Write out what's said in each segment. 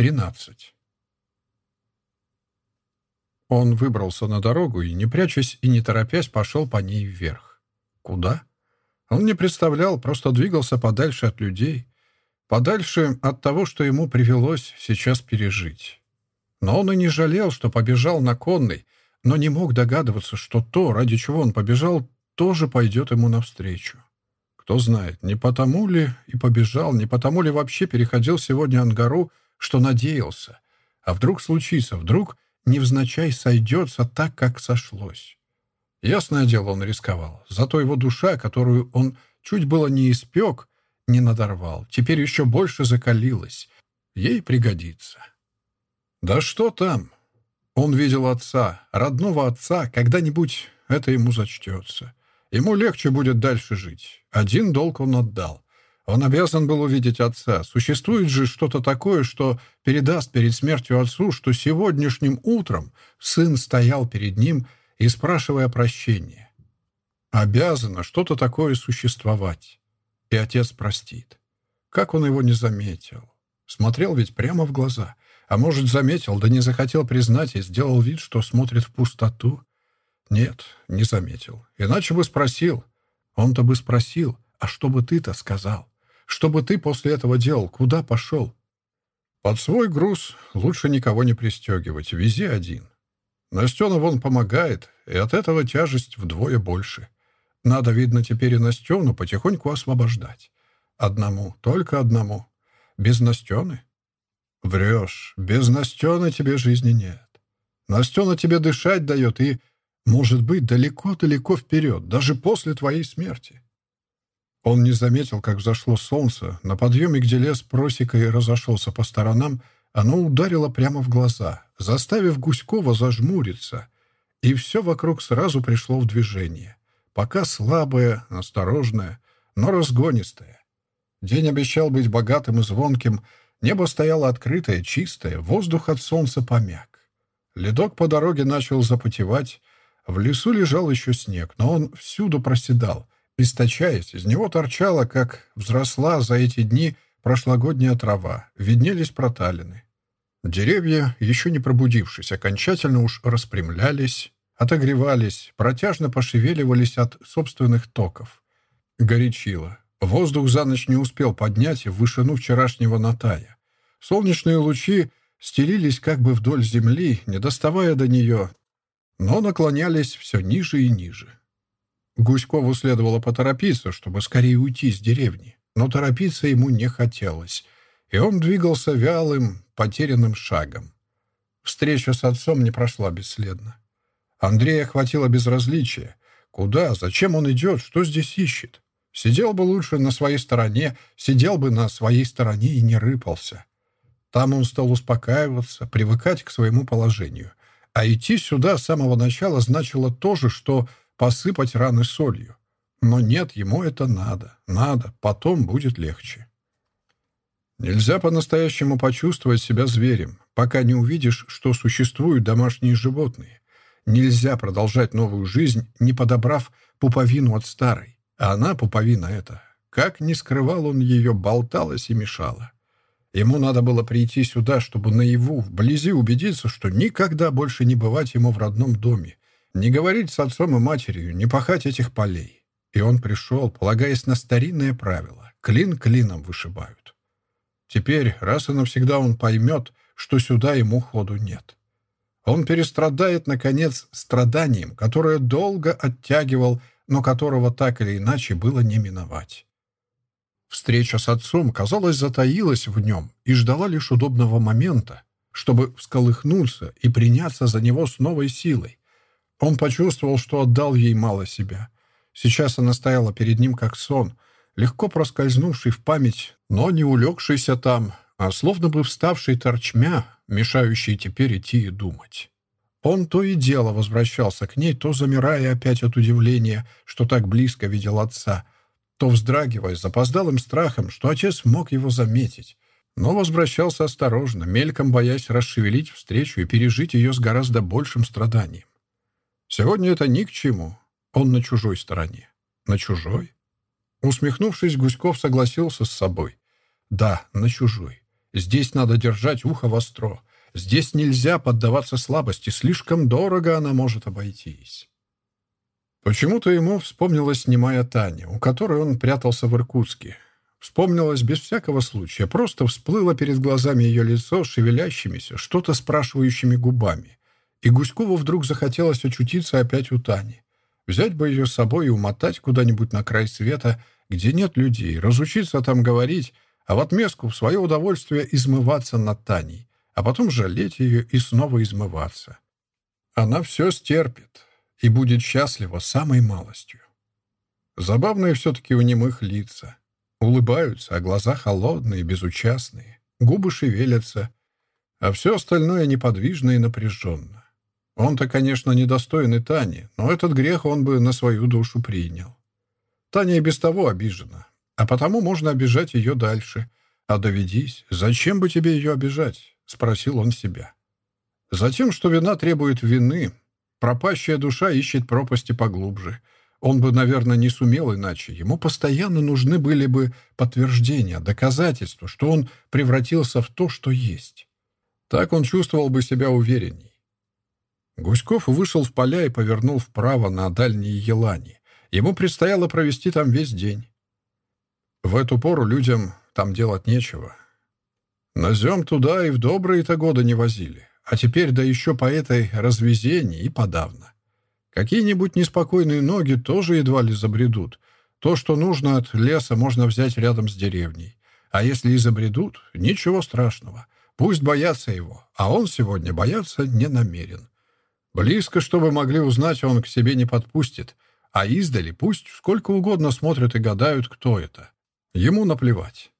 тринадцать. Он выбрался на дорогу и, не прячась и не торопясь, пошел по ней вверх. Куда? Он не представлял, просто двигался подальше от людей, подальше от того, что ему привелось сейчас пережить. Но он и не жалел, что побежал на конный, но не мог догадываться, что то, ради чего он побежал, тоже пойдет ему навстречу. Кто знает, не потому ли и побежал, не потому ли вообще переходил сегодня Ангару что надеялся. А вдруг случится, вдруг невзначай сойдется так, как сошлось. Ясное дело, он рисковал. Зато его душа, которую он чуть было не испек, не надорвал, теперь еще больше закалилась. Ей пригодится. Да что там? Он видел отца, родного отца, когда-нибудь это ему зачтется. Ему легче будет дальше жить. Один долг он отдал. Он обязан был увидеть отца. Существует же что-то такое, что передаст перед смертью отцу, что сегодняшним утром сын стоял перед ним и спрашивая прощения. Обязано что-то такое существовать. И отец простит. Как он его не заметил? Смотрел ведь прямо в глаза. А может, заметил, да не захотел признать и сделал вид, что смотрит в пустоту? Нет, не заметил. Иначе бы спросил. Он-то бы спросил, а что бы ты-то сказал? чтобы ты после этого делал? Куда пошел?» «Под свой груз лучше никого не пристегивать. Вези один. Настенов вон помогает, и от этого тяжесть вдвое больше. Надо, видно, теперь и Настену потихоньку освобождать. Одному, только одному. Без Настены?» «Врешь. Без Настены тебе жизни нет. Настена тебе дышать дает и, может быть, далеко-далеко вперед, даже после твоей смерти». Он не заметил, как взошло солнце. На подъеме, где лес просекой разошелся по сторонам, оно ударило прямо в глаза, заставив Гуськова зажмуриться. И все вокруг сразу пришло в движение. Пока слабое, осторожное, но разгонистое. День обещал быть богатым и звонким. Небо стояло открытое, чистое, воздух от солнца помяк. Ледок по дороге начал запотевать. В лесу лежал еще снег, но он всюду проседал — источаясь, из него торчала, как взросла за эти дни прошлогодняя трава, виднелись проталины. Деревья, еще не пробудившись, окончательно уж распрямлялись, отогревались, протяжно пошевеливались от собственных токов. Горячило. Воздух за ночь не успел поднять в вышину вчерашнего Натая. Солнечные лучи стелились как бы вдоль земли, не доставая до нее, но наклонялись все ниже и ниже. Гусько следовало поторопиться, чтобы скорее уйти из деревни, но торопиться ему не хотелось, и он двигался вялым, потерянным шагом. Встреча с отцом не прошла бесследно. Андрея хватило безразличия. Куда, зачем он идет, что здесь ищет? Сидел бы лучше на своей стороне, сидел бы на своей стороне и не рыпался. Там он стал успокаиваться, привыкать к своему положению. А идти сюда с самого начала значило то же, что посыпать раны солью. Но нет, ему это надо, надо, потом будет легче. Нельзя по-настоящему почувствовать себя зверем, пока не увидишь, что существуют домашние животные. Нельзя продолжать новую жизнь, не подобрав пуповину от старой. А она, пуповина эта, как ни скрывал он ее, болталась и мешала. Ему надо было прийти сюда, чтобы наяву, вблизи убедиться, что никогда больше не бывать ему в родном доме, не говорить с отцом и матерью, не пахать этих полей. И он пришел, полагаясь на старинное правило. Клин клином вышибают. Теперь, раз и навсегда он поймет, что сюда ему ходу нет. Он перестрадает, наконец, страданием, которое долго оттягивал, но которого так или иначе было не миновать. Встреча с отцом, казалось, затаилась в нем и ждала лишь удобного момента, чтобы всколыхнуться и приняться за него с новой силой, он почувствовал, что отдал ей мало себя. Сейчас она стояла перед ним, как сон, легко проскользнувший в память, но не улегшийся там, а словно бы вставший торчмя, мешающий теперь идти и думать. Он то и дело возвращался к ней, то замирая опять от удивления, что так близко видел отца, то вздрагивая запоздалым страхом, что отец мог его заметить, но возвращался осторожно, мельком боясь расшевелить встречу и пережить ее с гораздо большим страданием. Сегодня это ни к чему. Он на чужой стороне. На чужой? Усмехнувшись, Гуськов согласился с собой. Да, на чужой. Здесь надо держать ухо востро. Здесь нельзя поддаваться слабости. Слишком дорого она может обойтись. Почему-то ему вспомнилась немая Таня, у которой он прятался в Иркутске. Вспомнилось без всякого случая. Просто всплыло перед глазами ее лицо шевелящимися, что-то спрашивающими губами. И Гуськову вдруг захотелось очутиться опять у Тани. Взять бы ее с собой и умотать куда-нибудь на край света, где нет людей, разучиться там говорить, а в отместку в свое удовольствие измываться над Таней, а потом жалеть ее и снова измываться. Она все стерпит и будет счастлива самой малостью. Забавные все-таки у немых лица. Улыбаются, а глаза холодные, безучастные. Губы шевелятся, а все остальное неподвижно и напряженно. Он-то, конечно, недостоин и Тани, но этот грех он бы на свою душу принял. Таня и без того обижена, а потому можно обижать ее дальше. А доведись, зачем бы тебе ее обижать? — спросил он себя. Затем, что вина требует вины, пропащая душа ищет пропасти поглубже. Он бы, наверное, не сумел иначе. Ему постоянно нужны были бы подтверждения, доказательства, что он превратился в то, что есть. Так он чувствовал бы себя уверенней. Гуськов вышел в поля и повернул вправо на дальние елани. Ему предстояло провести там весь день. В эту пору людям там делать нечего. Назем туда и в добрые-то годы не возили. А теперь да еще по этой развезении и подавно. Какие-нибудь неспокойные ноги тоже едва ли забредут. То, что нужно от леса, можно взять рядом с деревней. А если и забредут, ничего страшного. Пусть боятся его, а он сегодня бояться не намерен. Близко, чтобы могли узнать, он к себе не подпустит. А издали пусть сколько угодно смотрят и гадают, кто это. Ему наплевать.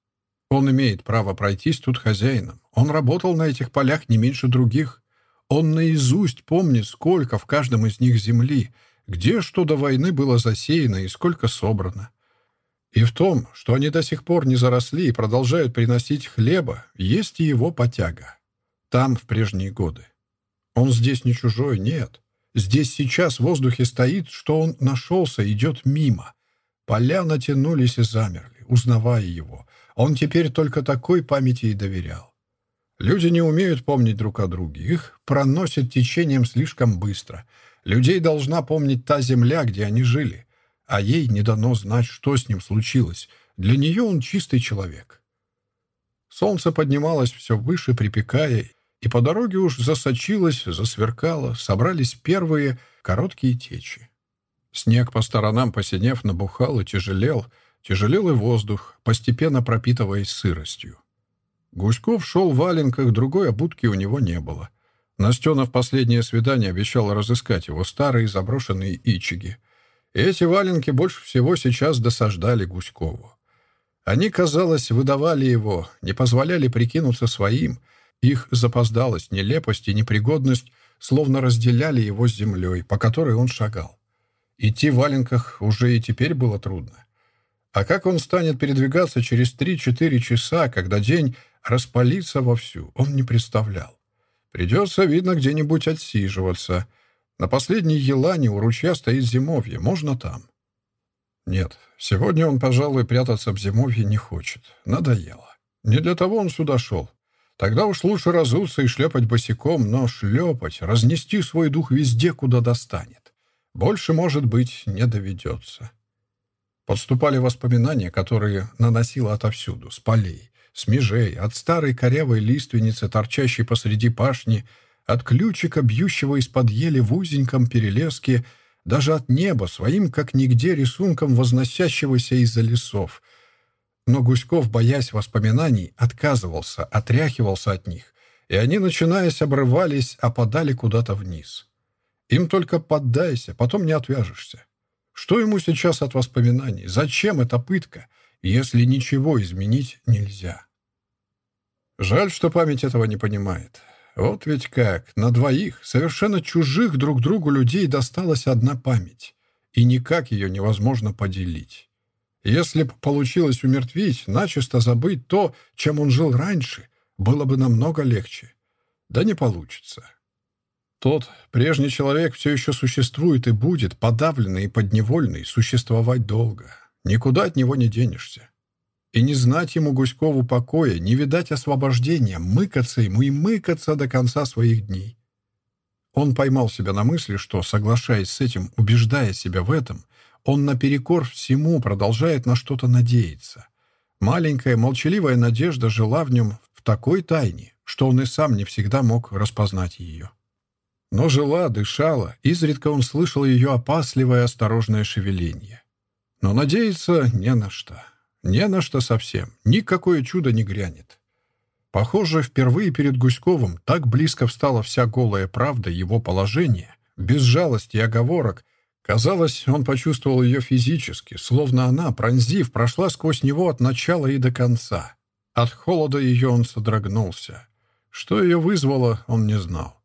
Он имеет право пройтись тут хозяином. Он работал на этих полях не меньше других. Он наизусть помнит, сколько в каждом из них земли, где что до войны было засеяно и сколько собрано. И в том, что они до сих пор не заросли и продолжают приносить хлеба, есть и его потяга. Там в прежние годы. Он здесь не чужой, нет. Здесь сейчас в воздухе стоит, что он нашелся, идет мимо. Поля натянулись и замерли, узнавая его. А он теперь только такой памяти и доверял. Люди не умеют помнить друг о друге. Их проносят течением слишком быстро. Людей должна помнить та земля, где они жили. А ей не дано знать, что с ним случилось. Для нее он чистый человек. Солнце поднималось все выше, припекая, и по дороге уж засочилась, засверкала, собрались первые короткие течи. Снег по сторонам, посинев, набухал и тяжелел, тяжелел и воздух, постепенно пропитываясь сыростью. Гуськов шел в валенках, другой обутки у него не было. Настенов последнее свидание обещал разыскать его старые заброшенные ичиги. Эти валенки больше всего сейчас досаждали Гуськову. Они, казалось, выдавали его, не позволяли прикинуться своим — их запоздалость, нелепость и непригодность словно разделяли его с землей, по которой он шагал. Идти в валенках уже и теперь было трудно. А как он станет передвигаться через 3-4 часа, когда день распалится вовсю, он не представлял. Придется, видно, где-нибудь отсиживаться. На последней елане у ручья стоит зимовье, можно там. Нет, сегодня он, пожалуй, прятаться в зимовье не хочет. Надоело. Не для того он сюда шел. Тогда уж лучше разуться и шлепать босиком, но шлепать, разнести свой дух везде, куда достанет. Больше, может быть, не доведется. Подступали воспоминания, которые наносило отовсюду, с полей, с межей, от старой корявой лиственницы, торчащей посреди пашни, от ключика, бьющего из-под ели в узеньком перелеске, даже от неба, своим как нигде рисунком возносящегося из-за лесов — но Гуськов, боясь воспоминаний, отказывался, отряхивался от них, и они, начинаясь, обрывались, опадали куда-то вниз. Им только поддайся, потом не отвяжешься. Что ему сейчас от воспоминаний? Зачем эта пытка, если ничего изменить нельзя? Жаль, что память этого не понимает. Вот ведь как, на двоих, совершенно чужих друг другу людей досталась одна память, и никак ее невозможно поделить. Если бы получилось умертвить, начисто забыть то, чем он жил раньше, было бы намного легче. Да не получится. Тот прежний человек все еще существует и будет, подавленный и подневольный, существовать долго. Никуда от него не денешься. И не знать ему Гуськову покоя, не видать освобождения, мыкаться ему и мыкаться до конца своих дней. Он поймал себя на мысли, что, соглашаясь с этим, убеждая себя в этом, он наперекор всему продолжает на что-то надеяться. Маленькая молчаливая надежда жила в нем в такой тайне, что он и сам не всегда мог распознать ее. Но жила, дышала, изредка он слышал ее опасливое осторожное шевеление. Но надеяться не на что. Не на что совсем. Никакое чудо не грянет. Похоже, впервые перед Гуськовым так близко встала вся голая правда его положения, без жалости и оговорок, Казалось, он почувствовал ее физически, словно она, пронзив, прошла сквозь него от начала и до конца. От холода ее он содрогнулся. Что ее вызвало, он не знал.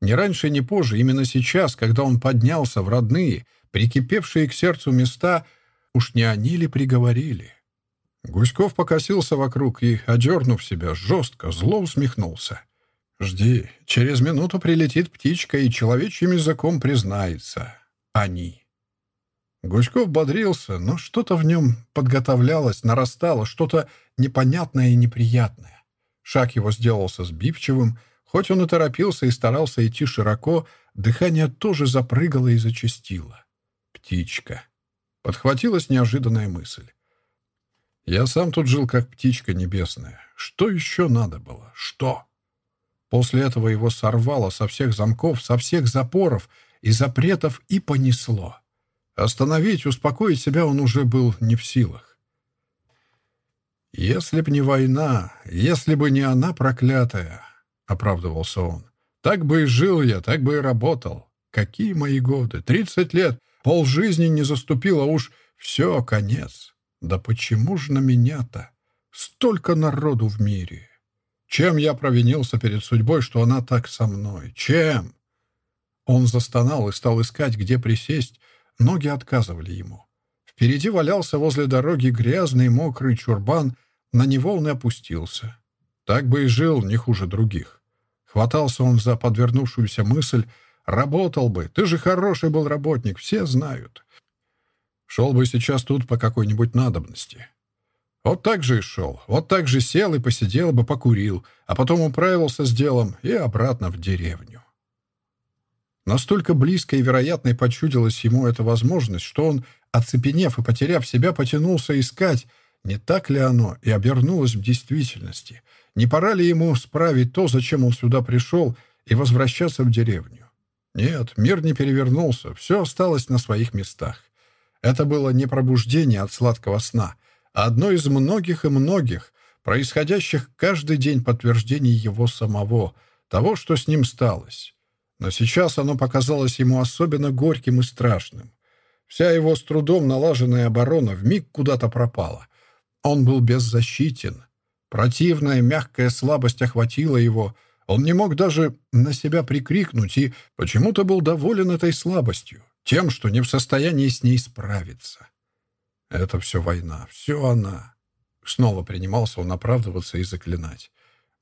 Ни раньше, ни позже, именно сейчас, когда он поднялся в родные, прикипевшие к сердцу места, уж не они ли приговорили? Гуськов покосился вокруг и, одернув себя, жестко, зло усмехнулся. «Жди, через минуту прилетит птичка и человечьим языком признается» они. Гуськов бодрился, но что-то в нем подготовлялось, нарастало, что-то непонятное и неприятное. Шаг его сделался сбивчивым, хоть он и торопился и старался идти широко, дыхание тоже запрыгало и зачастило. «Птичка!» — подхватилась неожиданная мысль. «Я сам тут жил, как птичка небесная. Что еще надо было? Что?» После этого его сорвало со всех замков, со всех запоров — и запретов и понесло. Остановить, успокоить себя он уже был не в силах. «Если б не война, если бы не она проклятая», — оправдывался он, — «так бы и жил я, так бы и работал. Какие мои годы? Тридцать лет, полжизни не заступило, а уж все, конец. Да почему же на меня-то? Столько народу в мире! Чем я провинился перед судьбой, что она так со мной? Чем?» Он застонал и стал искать, где присесть. Ноги отказывали ему. Впереди валялся возле дороги грязный мокрый чурбан, на него он и опустился. Так бы и жил, не хуже других. Хватался он за подвернувшуюся мысль, «Работал бы, ты же хороший был работник, все знают». Шел бы сейчас тут по какой-нибудь надобности. Вот так же и шел, вот так же сел и посидел бы, покурил, а потом управился с делом и обратно в деревню. Настолько близко и вероятной почудилась ему эта возможность, что он, оцепенев и потеряв себя, потянулся искать, не так ли оно и обернулось в действительности, не пора ли ему справить то, зачем он сюда пришел, и возвращаться в деревню. Нет, мир не перевернулся, все осталось на своих местах. Это было не пробуждение от сладкого сна, а одно из многих и многих, происходящих каждый день подтверждений его самого, того, что с ним сталось. Но сейчас оно показалось ему особенно горьким и страшным. Вся его с трудом налаженная оборона вмиг куда-то пропала. Он был беззащитен. Противная мягкая слабость охватила его. Он не мог даже на себя прикрикнуть и почему-то был доволен этой слабостью, тем, что не в состоянии с ней справиться. Это все война, все она. Снова принимался он оправдываться и заклинать.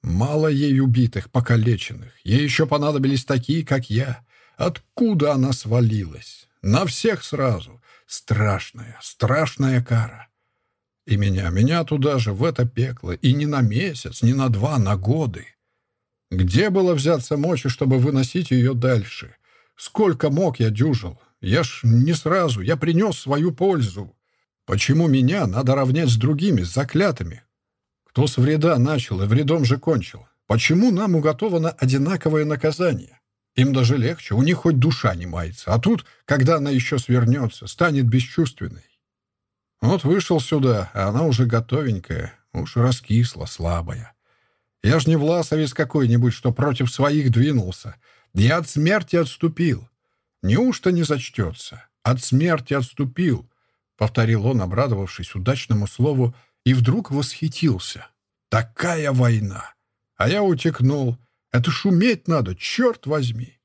Мало ей убитых, покалеченных. Ей еще понадобились такие, как я. Откуда она свалилась? На всех сразу. Страшная, страшная кара. И меня, меня туда же, в это пекло. И не на месяц, не на два, на годы. Где было взяться мочи, чтобы выносить ее дальше? Сколько мог я дюжил? Я ж не сразу, я принес свою пользу. Почему меня надо равнять с другими, с заклятыми, кто с вреда начал и вредом же кончил? Почему нам уготовано одинаковое наказание? Им даже легче, у них хоть душа не мается. А тут, когда она еще свернется, станет бесчувственной. Вот вышел сюда, а она уже готовенькая, уж раскисла, слабая. Я ж не власовец какой-нибудь, что против своих двинулся. Я от смерти отступил. Неужто не зачтется? От смерти отступил, — повторил он, обрадовавшись удачному слову и вдруг восхитился. «Такая война!» А я утекнул. «Это шуметь надо, черт возьми!»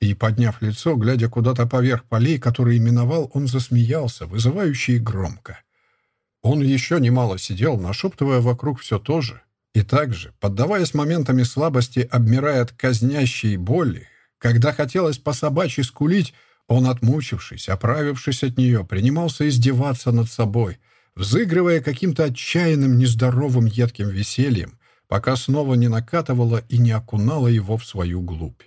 И, подняв лицо, глядя куда-то поверх полей, которые именовал, он засмеялся, вызывающе и громко. Он еще немало сидел, нашептывая вокруг все то же, и также, поддаваясь моментами слабости, обмирая от казнящей боли, когда хотелось по собачьи скулить, он, отмучившись, оправившись от нее, принимался издеваться над собой, Взыгрывая каким-то отчаянным, нездоровым, едким весельем, пока снова не накатывала и не окунала его в свою глубь.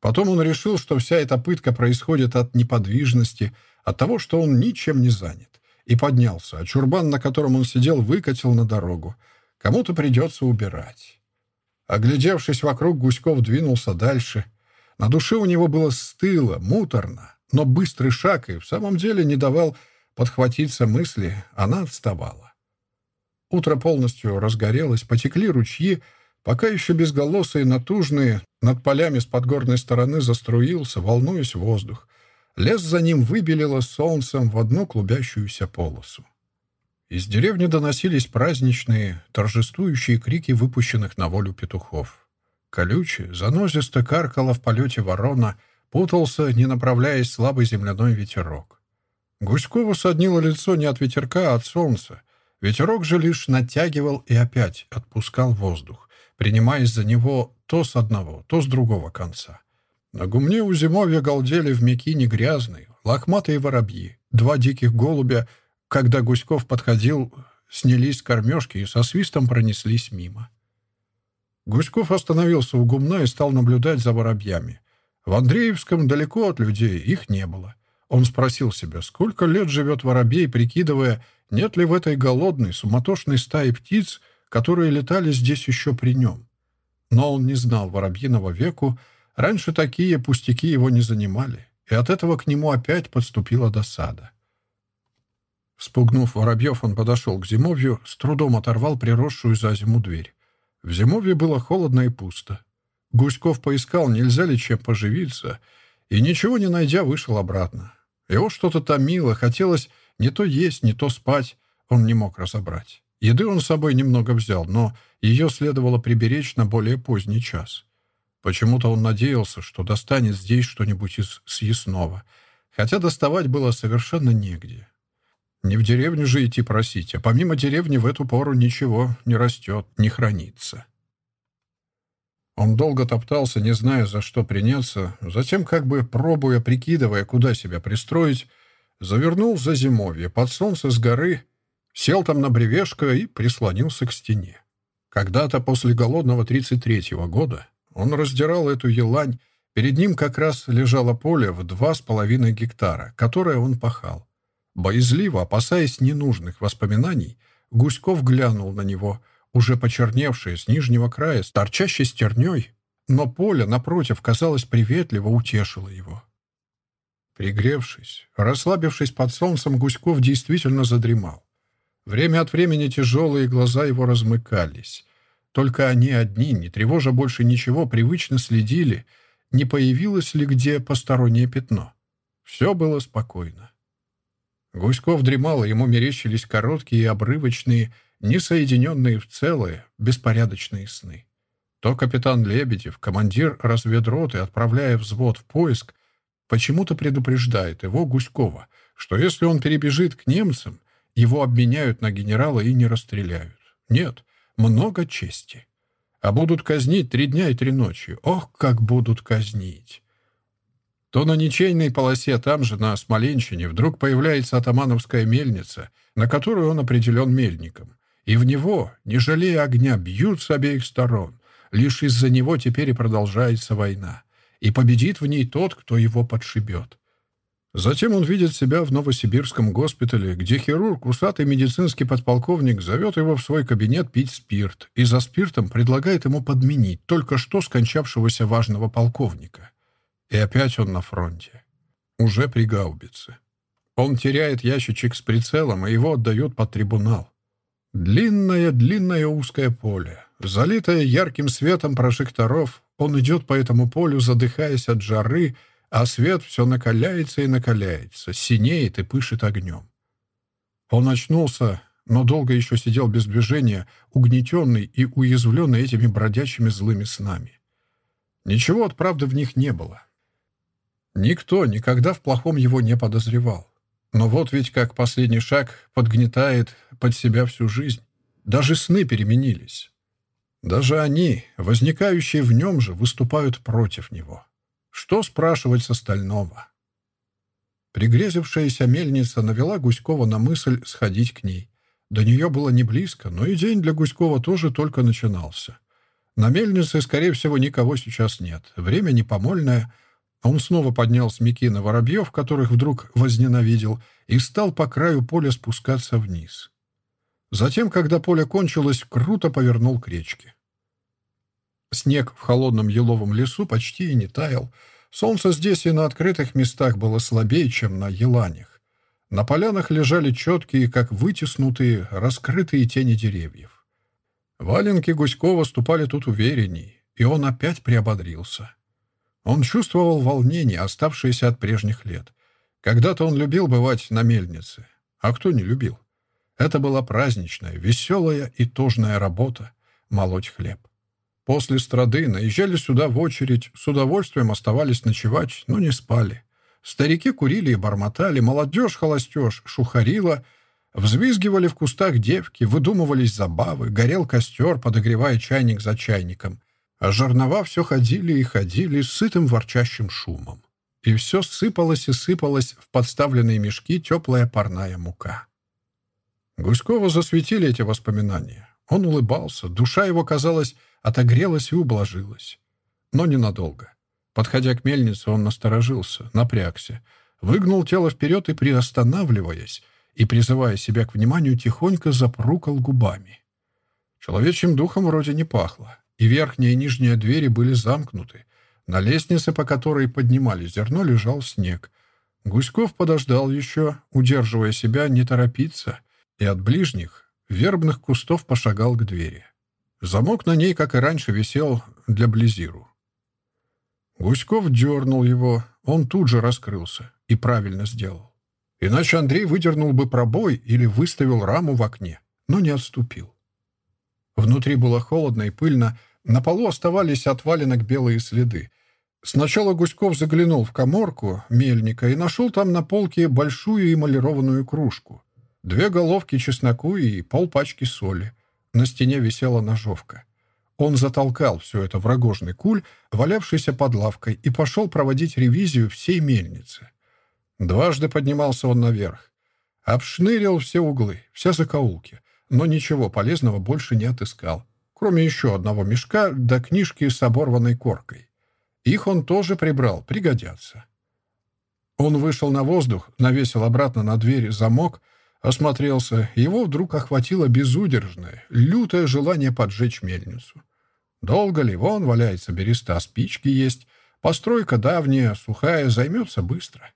Потом он решил, что вся эта пытка происходит от неподвижности, от того, что он ничем не занят, и поднялся, а чурбан, на котором он сидел, выкатил на дорогу. Кому-то придется убирать. Оглядевшись вокруг, Гуськов двинулся дальше. На душе у него было стыло, муторно, но быстрый шаг и в самом деле не давал подхватиться мысли, она отставала. Утро полностью разгорелось, потекли ручьи, пока еще безголосые, натужные, над полями с подгорной стороны заструился, волнуясь воздух. Лес за ним выбелило солнцем в одну клубящуюся полосу. Из деревни доносились праздничные, торжествующие крики выпущенных на волю петухов. Колючий, занозисто каркало в полете ворона, путался, не направляясь слабый земляной ветерок. Гуськову соднило лицо не от ветерка, а от солнца. Ветерок же лишь натягивал и опять отпускал воздух, принимаясь за него то с одного, то с другого конца. На гумне у зимовья галдели в мякине грязные, лохматые воробьи, два диких голубя, когда Гуськов подходил, снялись с кормежки и со свистом пронеслись мимо. Гуськов остановился у гумна и стал наблюдать за воробьями. В Андреевском далеко от людей их не было — он спросил себя, сколько лет живет воробей, прикидывая, нет ли в этой голодной, суматошной стае птиц, которые летали здесь еще при нем. Но он не знал воробьиного веку, раньше такие пустяки его не занимали, и от этого к нему опять подступила досада. Спугнув воробьев, он подошел к зимовью, с трудом оторвал приросшую за зиму дверь. В зимовье было холодно и пусто. Гуськов поискал, нельзя ли чем поживиться, и, ничего не найдя, вышел обратно. Его что-то томило, хотелось не то есть, не то спать. Он не мог разобрать. Еды он с собой немного взял, но ее следовало приберечь на более поздний час. Почему-то он надеялся, что достанет здесь что-нибудь из съестного, хотя доставать было совершенно негде. Не в деревню же идти просить, а помимо деревни в эту пору ничего не растет, не хранится. Он долго топтался, не зная, за что приняться, затем, как бы пробуя, прикидывая, куда себя пристроить, завернул за зимовье под солнце с горы, сел там на бревешко и прислонился к стене. Когда-то после голодного 33-го года он раздирал эту елань, перед ним как раз лежало поле в два с половиной гектара, которое он пахал. Боязливо, опасаясь ненужных воспоминаний, Гуськов глянул на него — уже почерневшее с нижнего края, с торчащей стерней, но поле, напротив, казалось, приветливо утешило его. Пригревшись, расслабившись под солнцем, Гуськов действительно задремал. Время от времени тяжелые глаза его размыкались. Только они одни, не тревожа больше ничего, привычно следили, не появилось ли где постороннее пятно. Все было спокойно. Гуськов дремал, и ему мерещились короткие и обрывочные, несоединенные в целые, беспорядочные сны. То капитан Лебедев, командир разведроты, отправляя взвод в поиск, почему-то предупреждает его Гуськова, что если он перебежит к немцам, его обменяют на генерала и не расстреляют. Нет, много чести. А будут казнить три дня и три ночи. Ох, как будут казнить! То на ничейной полосе там же, на Смоленщине, вдруг появляется атамановская мельница, на которую он определен мельником и в него, не жалея огня, бьют с обеих сторон. Лишь из-за него теперь и продолжается война. И победит в ней тот, кто его подшибет. Затем он видит себя в Новосибирском госпитале, где хирург, усатый медицинский подполковник, зовет его в свой кабинет пить спирт и за спиртом предлагает ему подменить только что скончавшегося важного полковника. И опять он на фронте. Уже при гаубице. Он теряет ящичек с прицелом, и его отдают под трибунал. Длинное, длинное узкое поле, залитое ярким светом прожекторов. Он идет по этому полю, задыхаясь от жары, а свет все накаляется и накаляется, синеет и пышет огнем. Он очнулся, но долго еще сидел без движения, угнетенный и уязвленный этими бродячими злыми снами. Ничего от правды в них не было. Никто никогда в плохом его не подозревал. Но вот ведь как последний шаг подгнетает под себя всю жизнь. Даже сны переменились. Даже они, возникающие в нем же, выступают против него. Что спрашивать с остального? Пригрезившаяся мельница навела Гуськова на мысль сходить к ней. До нее было не близко, но и день для Гуськова тоже только начинался. На мельнице, скорее всего, никого сейчас нет. Время непомольное. Он снова поднял с Микина воробьев, которых вдруг возненавидел, и стал по краю поля спускаться вниз. Затем, когда поле кончилось, круто повернул к речке. Снег в холодном еловом лесу почти и не таял. Солнце здесь и на открытых местах было слабее, чем на еланях. На полянах лежали четкие, как вытеснутые, раскрытые тени деревьев. Валенки Гуськова ступали тут уверенней, и он опять приободрился. Он чувствовал волнение, оставшееся от прежних лет. Когда-то он любил бывать на мельнице. А кто не любил? Это была праздничная, веселая и тужная работа — молоть хлеб. После страды наезжали сюда в очередь, с удовольствием оставались ночевать, но не спали. Старики курили и бормотали, молодежь холостеж, шухарила, взвизгивали в кустах девки, выдумывались забавы, горел костер, подогревая чайник за чайником. А жернова все ходили и ходили с сытым ворчащим шумом. И все сыпалось и сыпалось в подставленные мешки теплая парная мука. Гуськово засветили эти воспоминания. Он улыбался, душа его, казалось, отогрелась и ублажилась. Но ненадолго. Подходя к мельнице, он насторожился, напрягся, выгнул тело вперед и, приостанавливаясь и призывая себя к вниманию, тихонько запрукал губами. Человечьим духом вроде не пахло, и верхняя и нижняя двери были замкнуты. На лестнице, по которой поднимали зерно, лежал снег. Гуськов подождал еще, удерживая себя не торопиться — и от ближних, вербных кустов пошагал к двери. Замок на ней, как и раньше, висел для Близиру. Гуськов дернул его, он тут же раскрылся и правильно сделал. Иначе Андрей выдернул бы пробой или выставил раму в окне, но не отступил. Внутри было холодно и пыльно, на полу оставались отваленок белые следы. Сначала Гуськов заглянул в коморку мельника и нашел там на полке большую эмалированную кружку — Две головки чесноку и полпачки соли. На стене висела ножовка. Он затолкал все это в рогожный куль, валявшийся под лавкой, и пошел проводить ревизию всей мельницы. Дважды поднимался он наверх. Обшнырил все углы, все закоулки, но ничего полезного больше не отыскал, кроме еще одного мешка до да книжки с оборванной коркой. Их он тоже прибрал, пригодятся. Он вышел на воздух, навесил обратно на дверь замок — Осмотрелся. Его вдруг охватило безудержное, лютое желание поджечь мельницу. Долго ли вон валяется береста, спички есть. Постройка давняя, сухая, займется быстро.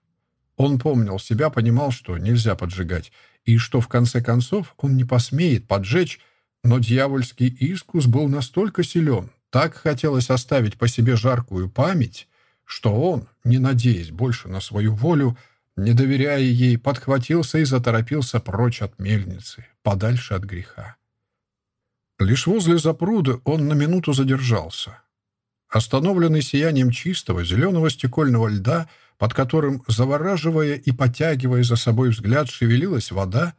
Он помнил себя, понимал, что нельзя поджигать, и что, в конце концов, он не посмеет поджечь, но дьявольский искус был настолько силен, так хотелось оставить по себе жаркую память, что он, не надеясь больше на свою волю, не доверяя ей, подхватился и заторопился прочь от мельницы, подальше от греха. Лишь возле запруды он на минуту задержался. Остановленный сиянием чистого, зеленого стекольного льда, под которым, завораживая и потягивая за собой взгляд, шевелилась вода,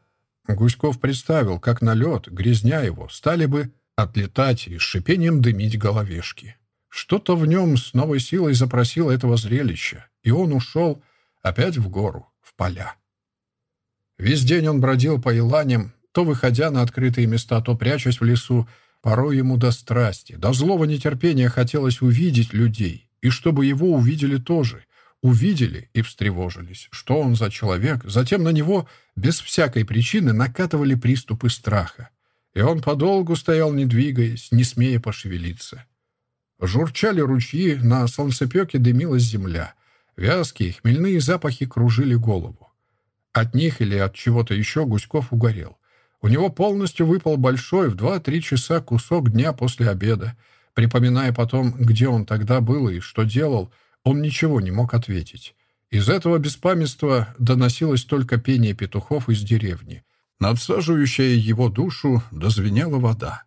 Гуськов представил, как на лед, грязня его, стали бы отлетать и с шипением дымить головешки. Что-то в нем с новой силой запросило этого зрелища, и он ушел, — опять в гору, в поля. Весь день он бродил по еланям, то выходя на открытые места, то прячась в лесу. Порой ему до страсти, до злого нетерпения хотелось увидеть людей, и чтобы его увидели тоже. Увидели и встревожились, что он за человек. Затем на него без всякой причины накатывали приступы страха. И он подолгу стоял, не двигаясь, не смея пошевелиться. Журчали ручьи, на солнцепеке дымилась земля — Вязкие хмельные запахи кружили голову. От них или от чего-то еще Гуськов угорел. У него полностью выпал большой в 2-3 часа кусок дня после обеда. Припоминая потом, где он тогда был и что делал, он ничего не мог ответить. Из этого беспамятства доносилось только пение петухов из деревни. Надсаживающая его душу дозвенела вода.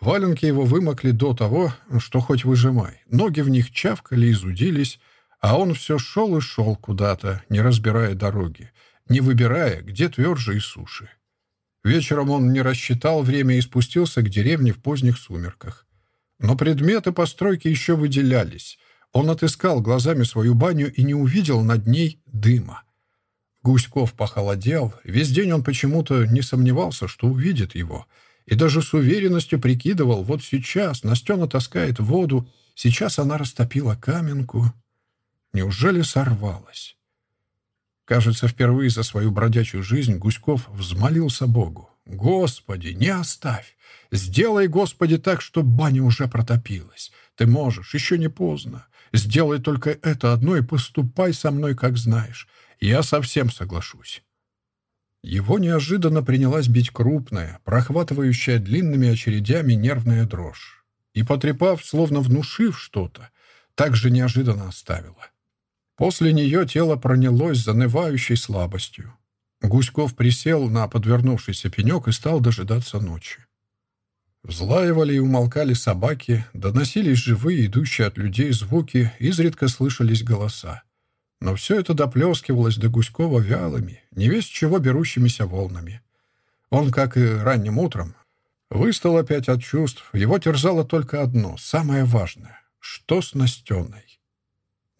Валенки его вымокли до того, что хоть выжимай. Ноги в них чавкали и зудились, а он все шел и шел куда-то, не разбирая дороги, не выбирая, где тверже и суше. Вечером он не рассчитал время и спустился к деревне в поздних сумерках. Но предметы постройки еще выделялись. Он отыскал глазами свою баню и не увидел над ней дыма. Гуськов похолодел. Весь день он почему-то не сомневался, что увидит его. И даже с уверенностью прикидывал, вот сейчас Настена таскает воду, сейчас она растопила каменку. Неужели сорвалось? Кажется, впервые за свою бродячую жизнь Гуськов взмолился Богу. «Господи, не оставь! Сделай, Господи, так, чтобы баня уже протопилась. Ты можешь, еще не поздно. Сделай только это одно и поступай со мной, как знаешь. Я совсем соглашусь». Его неожиданно принялась бить крупная, прохватывающая длинными очередями нервная дрожь. И, потрепав, словно внушив что-то, так же неожиданно оставила. После нее тело пронялось занывающей слабостью. Гуськов присел на подвернувшийся пенек и стал дожидаться ночи. Взлаивали и умолкали собаки, доносились живые, идущие от людей звуки, изредка слышались голоса. Но все это доплескивалось до Гуськова вялыми, невесть чего берущимися волнами. Он, как и ранним утром, выстал опять от чувств, его терзало только одно, самое важное — что с Настеной?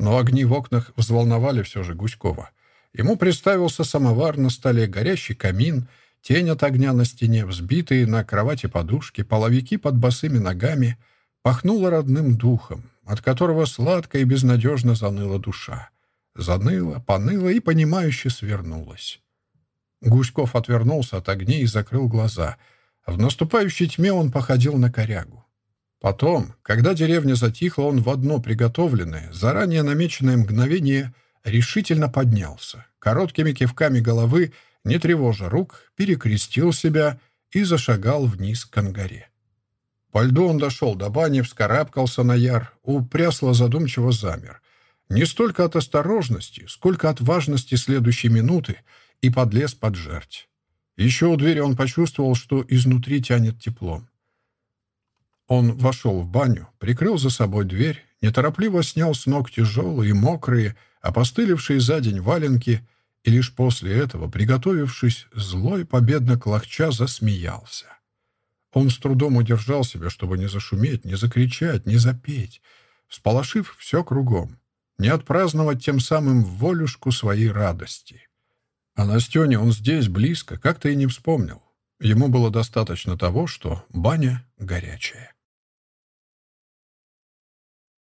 но огни в окнах взволновали все же Гуськова. Ему представился самовар на столе, горящий камин, тень от огня на стене, взбитые на кровати подушки, половики под босыми ногами. Пахнуло родным духом, от которого сладко и безнадежно заныла душа. Заныла, поныла и, понимающе, свернулась. Гуськов отвернулся от огней и закрыл глаза. В наступающей тьме он походил на корягу. Потом, когда деревня затихла, он в одно приготовленное, заранее намеченное мгновение решительно поднялся, короткими кивками головы, не тревожа рук, перекрестил себя и зашагал вниз к ангаре. По льду он дошел до бани, вскарабкался на яр, упрясло задумчиво замер. Не столько от осторожности, сколько от важности следующей минуты и подлез под жерть. Еще у двери он почувствовал, что изнутри тянет теплом. Он вошел в баню, прикрыл за собой дверь, неторопливо снял с ног тяжелые, мокрые, опостылевшие за день валенки, и лишь после этого, приготовившись, злой победно клохча засмеялся. Он с трудом удержал себя, чтобы не зашуметь, не закричать, не запеть, всполошив все кругом, не отпраздновать тем самым волюшку своей радости. А Настене он здесь, близко, как-то и не вспомнил. Ему было достаточно того, что баня горячая.